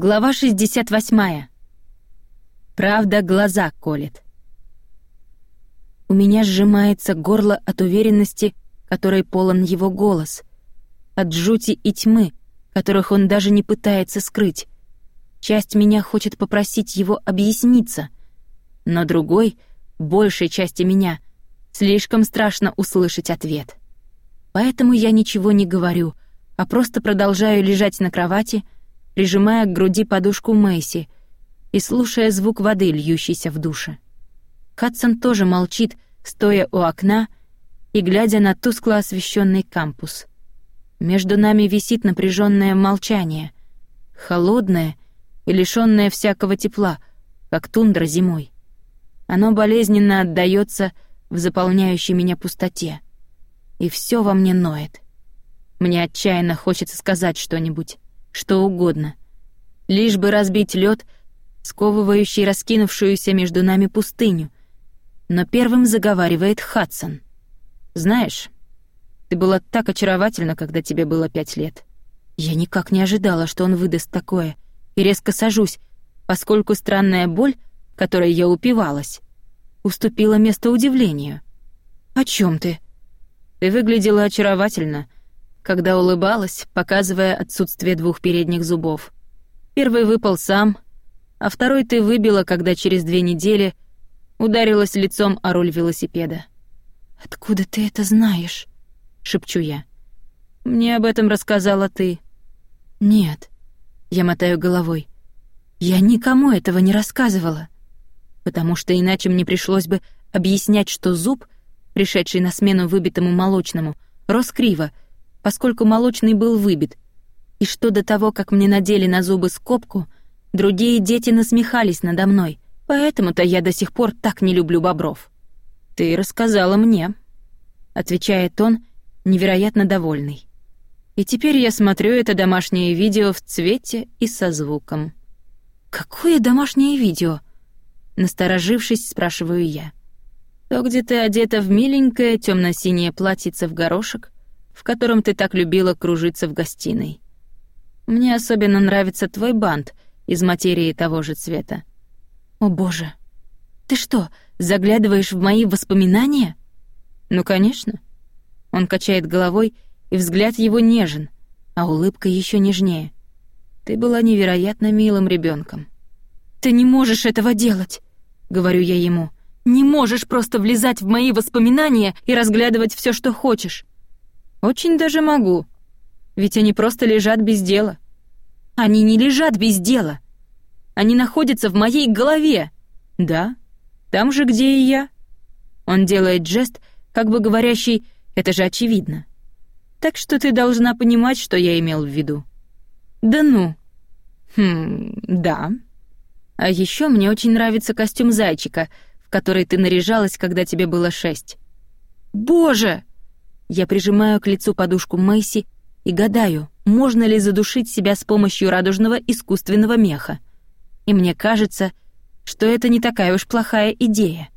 Глава 68. Правда глаза колет. У меня сжимается горло от уверенности, которой полон его голос, от жути и тьмы, которых он даже не пытается скрыть. Часть меня хочет попросить его объясниться, но другой, большей части меня, слишком страшно услышать ответ. Поэтому я ничего не говорю, а просто продолжаю лежать на кровати — прижимая к груди подушку Мэйси и слушая звук воды, льющейся в душе. Хадсон тоже молчит, стоя у окна и глядя на тускло освещенный кампус. Между нами висит напряженное молчание, холодное и лишённое всякого тепла, как тундра зимой. Оно болезненно отдаётся в заполняющей меня пустоте. И всё во мне ноет. Мне отчаянно хочется сказать что-нибудь что угодно. Лишь бы разбить лед, сковывающий раскинувшуюся между нами пустыню. Но первым заговаривает Хадсон. «Знаешь, ты была так очаровательна, когда тебе было пять лет. Я никак не ожидала, что он выдаст такое, и резко сажусь, поскольку странная боль, которой я упивалась, уступила место удивлению. «О чем ты?» «Ты выглядела очаровательно», когда улыбалась, показывая отсутствие двух передних зубов. Первый выпал сам, а второй ты выбила, когда через две недели ударилась лицом о руль велосипеда. «Откуда ты это знаешь?» — шепчу я. «Мне об этом рассказала ты». «Нет», — я мотаю головой. «Я никому этого не рассказывала, потому что иначе мне пришлось бы объяснять, что зуб, пришедший на смену выбитому молочному, рос криво, поскольку молочный был выбит, и что до того, как мне надели на зубы скобку, другие дети насмехались надо мной, поэтому-то я до сих пор так не люблю бобров. «Ты рассказала мне», — отвечает он, невероятно довольный. И теперь я смотрю это домашнее видео в цвете и со звуком. «Какое домашнее видео?» Насторожившись, спрашиваю я. «То, где ты одета в миленькое темно синее платьице в горошек, в котором ты так любила кружиться в гостиной. Мне особенно нравится твой бант из материи того же цвета. О, боже. Ты что, заглядываешь в мои воспоминания? Ну, конечно. Он качает головой, и взгляд его нежен, а улыбка еще нежнее. Ты была невероятно милым ребенком. Ты не можешь этого делать, говорю я ему. Не можешь просто влезать в мои воспоминания и разглядывать все, что хочешь. Очень даже могу. Ведь они просто лежат без дела. Они не лежат без дела. Они находятся в моей голове. Да, там же, где и я. Он делает жест, как бы говорящий «это же очевидно». Так что ты должна понимать, что я имел в виду. Да ну. Хм, да. А еще мне очень нравится костюм зайчика, в который ты наряжалась, когда тебе было шесть. Боже! Я прижимаю к лицу подушку Мэйси и гадаю, можно ли задушить себя с помощью радужного искусственного меха. И мне кажется, что это не такая уж плохая идея.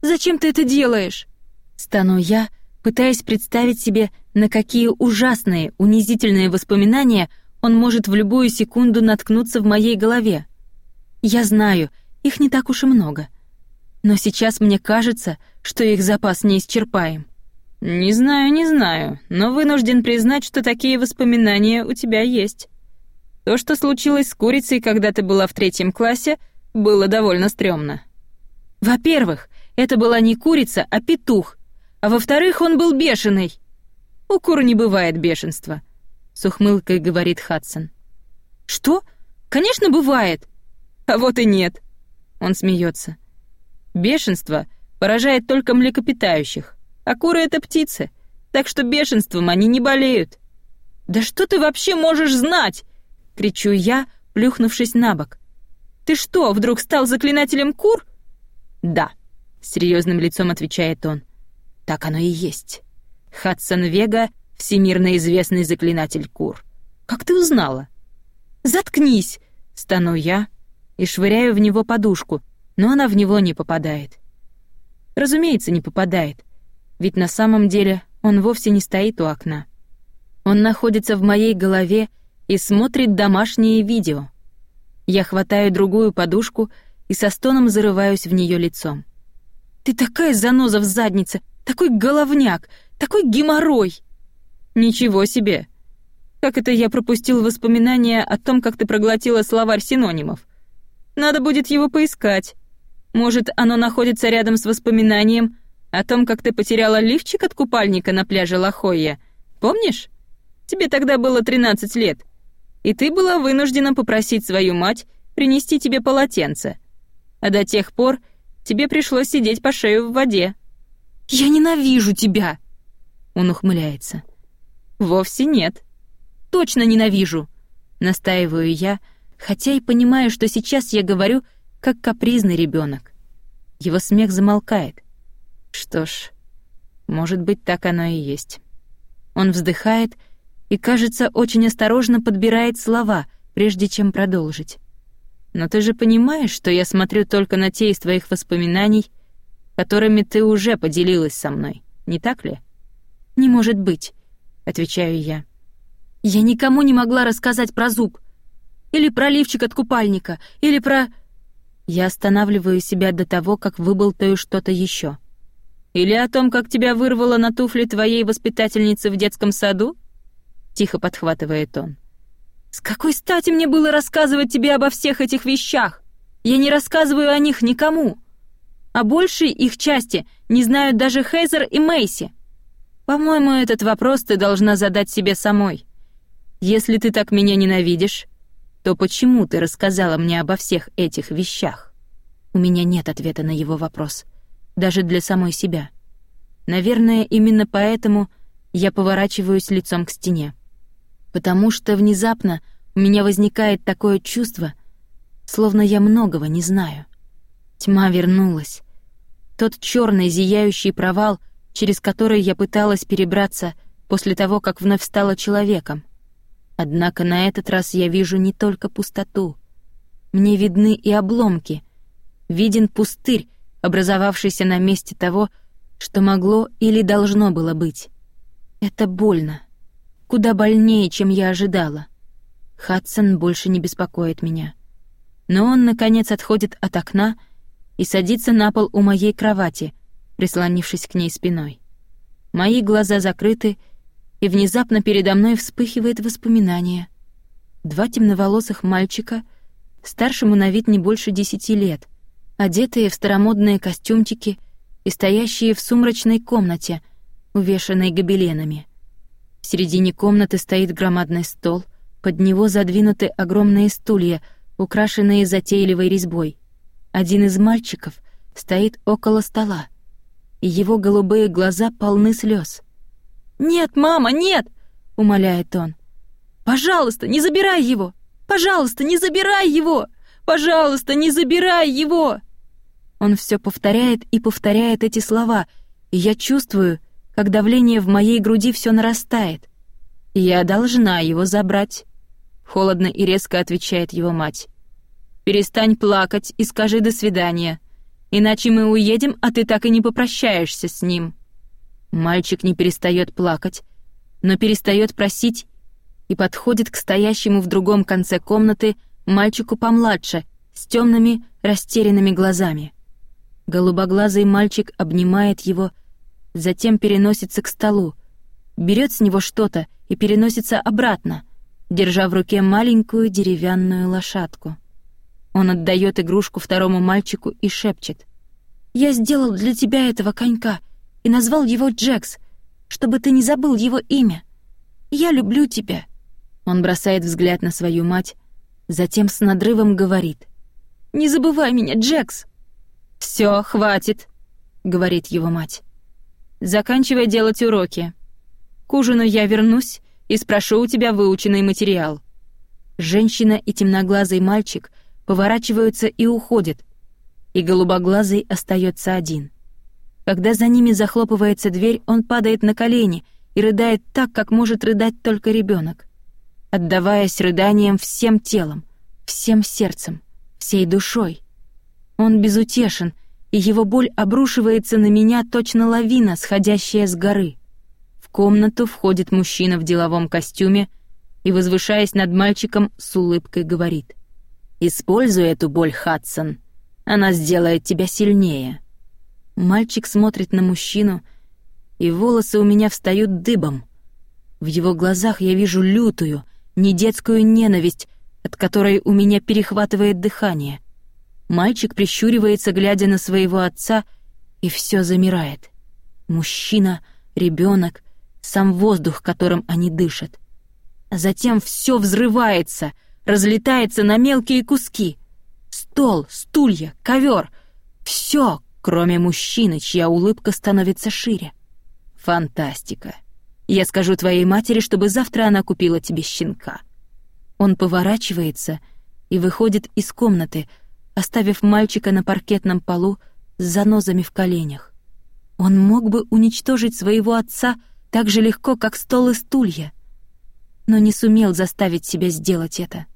«Зачем ты это делаешь?» Стану я, пытаясь представить себе, на какие ужасные, унизительные воспоминания он может в любую секунду наткнуться в моей голове. Я знаю, их не так уж и много. Но сейчас мне кажется, что их запас неисчерпаем. «Не знаю, не знаю, но вынужден признать, что такие воспоминания у тебя есть. То, что случилось с курицей, когда ты была в третьем классе, было довольно стрёмно. Во-первых, это была не курица, а петух, а во-вторых, он был бешеный. У кур не бывает бешенства», — с ухмылкой говорит Хадсон. «Что? Конечно, бывает!» «А вот и нет!» Он смеется. «Бешенство поражает только млекопитающих, а куры — это птицы, так что бешенством они не болеют». «Да что ты вообще можешь знать?» — кричу я, плюхнувшись на бок. «Ты что, вдруг стал заклинателем кур?» «Да», — серьезным лицом отвечает он. «Так оно и есть. Хадсон Вега — всемирно известный заклинатель кур. Как ты узнала?» «Заткнись!» — стану я и швыряю в него подушку, но она в него не попадает. Разумеется, не попадает — ведь на самом деле он вовсе не стоит у окна. Он находится в моей голове и смотрит домашние видео. Я хватаю другую подушку и со стоном зарываюсь в нее лицом. «Ты такая заноза в заднице, такой головняк, такой геморрой!» «Ничего себе! Как это я пропустил воспоминания о том, как ты проглотила словарь синонимов? Надо будет его поискать. Может, оно находится рядом с воспоминанием о том, как ты потеряла лифчик от купальника на пляже Лахойя. Помнишь? Тебе тогда было 13 лет, и ты была вынуждена попросить свою мать принести тебе полотенце. А до тех пор тебе пришлось сидеть по шею в воде. «Я ненавижу тебя!» Он ухмыляется. «Вовсе нет. Точно ненавижу!» Настаиваю я, хотя и понимаю, что сейчас я говорю, как капризный ребенок. Его смех замолкает. Что ж, может быть, так оно и есть. Он вздыхает и, кажется, очень осторожно подбирает слова, прежде чем продолжить. Но ты же понимаешь, что я смотрю только на те из твоих воспоминаний, которыми ты уже поделилась со мной, не так ли? Не может быть, отвечаю я. Я никому не могла рассказать про зуб. Или про лифчик от купальника, или про... Я останавливаю себя до того, как выболтаю что-то еще. Или о том, как тебя вырвало на туфли твоей воспитательницы в детском саду? Тихо подхватывает он. С какой стати мне было рассказывать тебе обо всех этих вещах? Я не рассказываю о них никому. А большей их части не знают даже Хейзер и Мейси. По-моему, этот вопрос ты должна задать себе самой. Если ты так меня ненавидишь, то почему ты рассказала мне обо всех этих вещах? У меня нет ответа на его вопрос даже для самой себя. Наверное, именно поэтому я поворачиваюсь лицом к стене. Потому что внезапно у меня возникает такое чувство, словно я многого не знаю. Тьма вернулась. Тот черный зияющий провал, через который я пыталась перебраться после того, как вновь стала человеком. Однако на этот раз я вижу не только пустоту. Мне видны и обломки. Виден пустырь, образовавшийся на месте того, что могло или должно было быть. Это больно. Куда больнее, чем я ожидала. Хадсон больше не беспокоит меня. Но он, наконец, отходит от окна и садится на пол у моей кровати, прислонившись к ней спиной. Мои глаза закрыты, и внезапно передо мной вспыхивает воспоминание. Два темноволосых мальчика, старшему на вид не больше десяти лет, одетые в старомодные костюмчики и стоящие в сумрачной комнате, увешанной гобеленами. В середине комнаты стоит громадный стол, под него задвинуты огромные стулья, украшенные затейливой резьбой. Один из мальчиков стоит около стола, и его голубые глаза полны слез. «Нет, мама, нет!» — умоляет он. «Пожалуйста, не забирай его! Пожалуйста, не забирай его! Пожалуйста, не забирай его!» Он все повторяет и повторяет эти слова, и я чувствую, как давление в моей груди все нарастает. «Я должна его забрать», — холодно и резко отвечает его мать. «Перестань плакать и скажи «до свидания», иначе мы уедем, а ты так и не попрощаешься с ним». Мальчик не перестает плакать, но перестает просить и подходит к стоящему в другом конце комнаты мальчику помладше, с темными, растерянными глазами. Голубоглазый мальчик обнимает его, затем переносится к столу, берет с него что-то и переносится обратно, держа в руке маленькую деревянную лошадку. Он отдает игрушку второму мальчику и шепчет. «Я сделал для тебя этого конька и назвал его Джекс, чтобы ты не забыл его имя. Я люблю тебя». Он бросает взгляд на свою мать, затем с надрывом говорит. «Не забывай меня, Джекс!» «Всё, хватит», — говорит его мать. «Заканчивай делать уроки. К ужину я вернусь и спрошу у тебя выученный материал». Женщина и темноглазый мальчик поворачиваются и уходят, и голубоглазый остается один. Когда за ними захлопывается дверь, он падает на колени и рыдает так, как может рыдать только ребенок, отдаваясь рыданиям всем телом, всем сердцем, всей душой. Он безутешен, и его боль обрушивается на меня точно лавина, сходящая с горы. В комнату входит мужчина в деловом костюме и, возвышаясь над мальчиком, с улыбкой говорит. Используй эту боль, Хадсон. Она сделает тебя сильнее. Мальчик смотрит на мужчину, и волосы у меня встают дыбом. В его глазах я вижу лютую, недетскую ненависть, от которой у меня перехватывает дыхание. Мальчик прищуривается, глядя на своего отца, и все замирает. Мужчина, ребенок, сам воздух, которым они дышат. А затем все взрывается, разлетается на мелкие куски. Стол, стулья, ковер — все, кроме мужчины, чья улыбка становится шире. Фантастика. Я скажу твоей матери, чтобы завтра она купила тебе щенка. Он поворачивается и выходит из комнаты, оставив мальчика на паркетном полу с занозами в коленях. Он мог бы уничтожить своего отца так же легко, как стол и стулья, но не сумел заставить себя сделать это.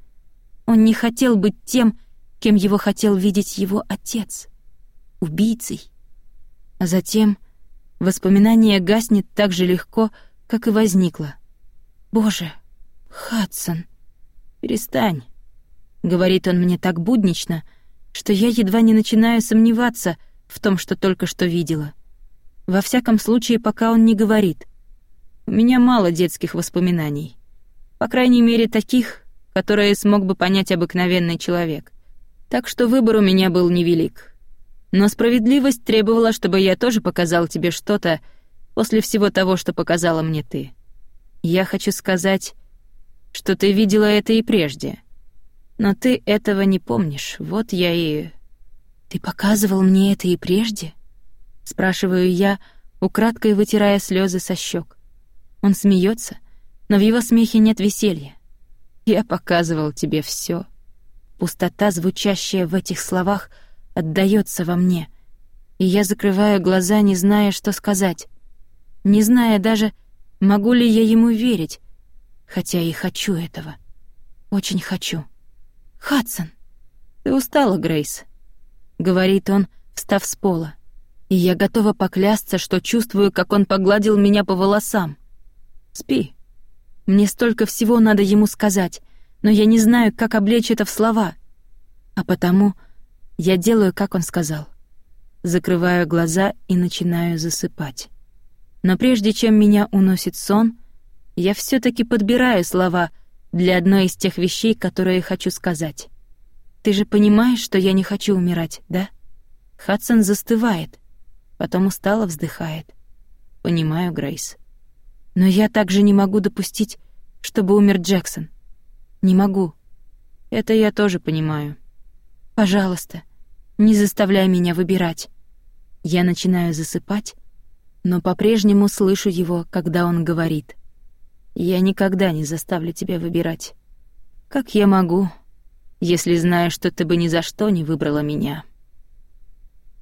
Он не хотел быть тем, кем его хотел видеть его отец — убийцей. А затем воспоминание гаснет так же легко, как и возникло. «Боже, Хадсон!» «Перестань», — говорит он мне так буднично, что я едва не начинаю сомневаться в том, что только что видела. Во всяком случае, пока он не говорит. У меня мало детских воспоминаний. По крайней мере, таких, которые смог бы понять обыкновенный человек. Так что выбор у меня был невелик. Но справедливость требовала, чтобы я тоже показал тебе что-то после всего того, что показала мне ты. Я хочу сказать, что ты видела это и прежде. Но ты этого не помнишь, вот я и... Ты показывал мне это и прежде? Спрашиваю я, украдкой вытирая слезы со щек. Он смеется, но в его смехе нет веселья. Я показывал тебе все. Пустота, звучащая в этих словах, отдаётся во мне, и я закрываю глаза, не зная, что сказать, не зная даже, могу ли я ему верить, хотя и хочу этого. Очень хочу. «Хадсон, ты устала, Грейс», — говорит он, встав с пола. И я готова поклясться, что чувствую, как он погладил меня по волосам. «Спи». Мне столько всего надо ему сказать, но я не знаю, как облечь это в слова. А потому я делаю, как он сказал. Закрываю глаза и начинаю засыпать. Но прежде чем меня уносит сон — я все таки подбираю слова для одной из тех вещей, которые хочу сказать. Ты же понимаешь, что я не хочу умирать, да? Хадсон застывает, потом устало вздыхает. Понимаю, Грейс. Но я также не могу допустить, чтобы умер Джексон. Не могу. Это я тоже понимаю. Пожалуйста, не заставляй меня выбирать. Я начинаю засыпать, но по-прежнему слышу его, когда он говорит — я никогда не заставлю тебя выбирать. Как я могу, если знаю, что ты бы ни за что не выбрала меня?»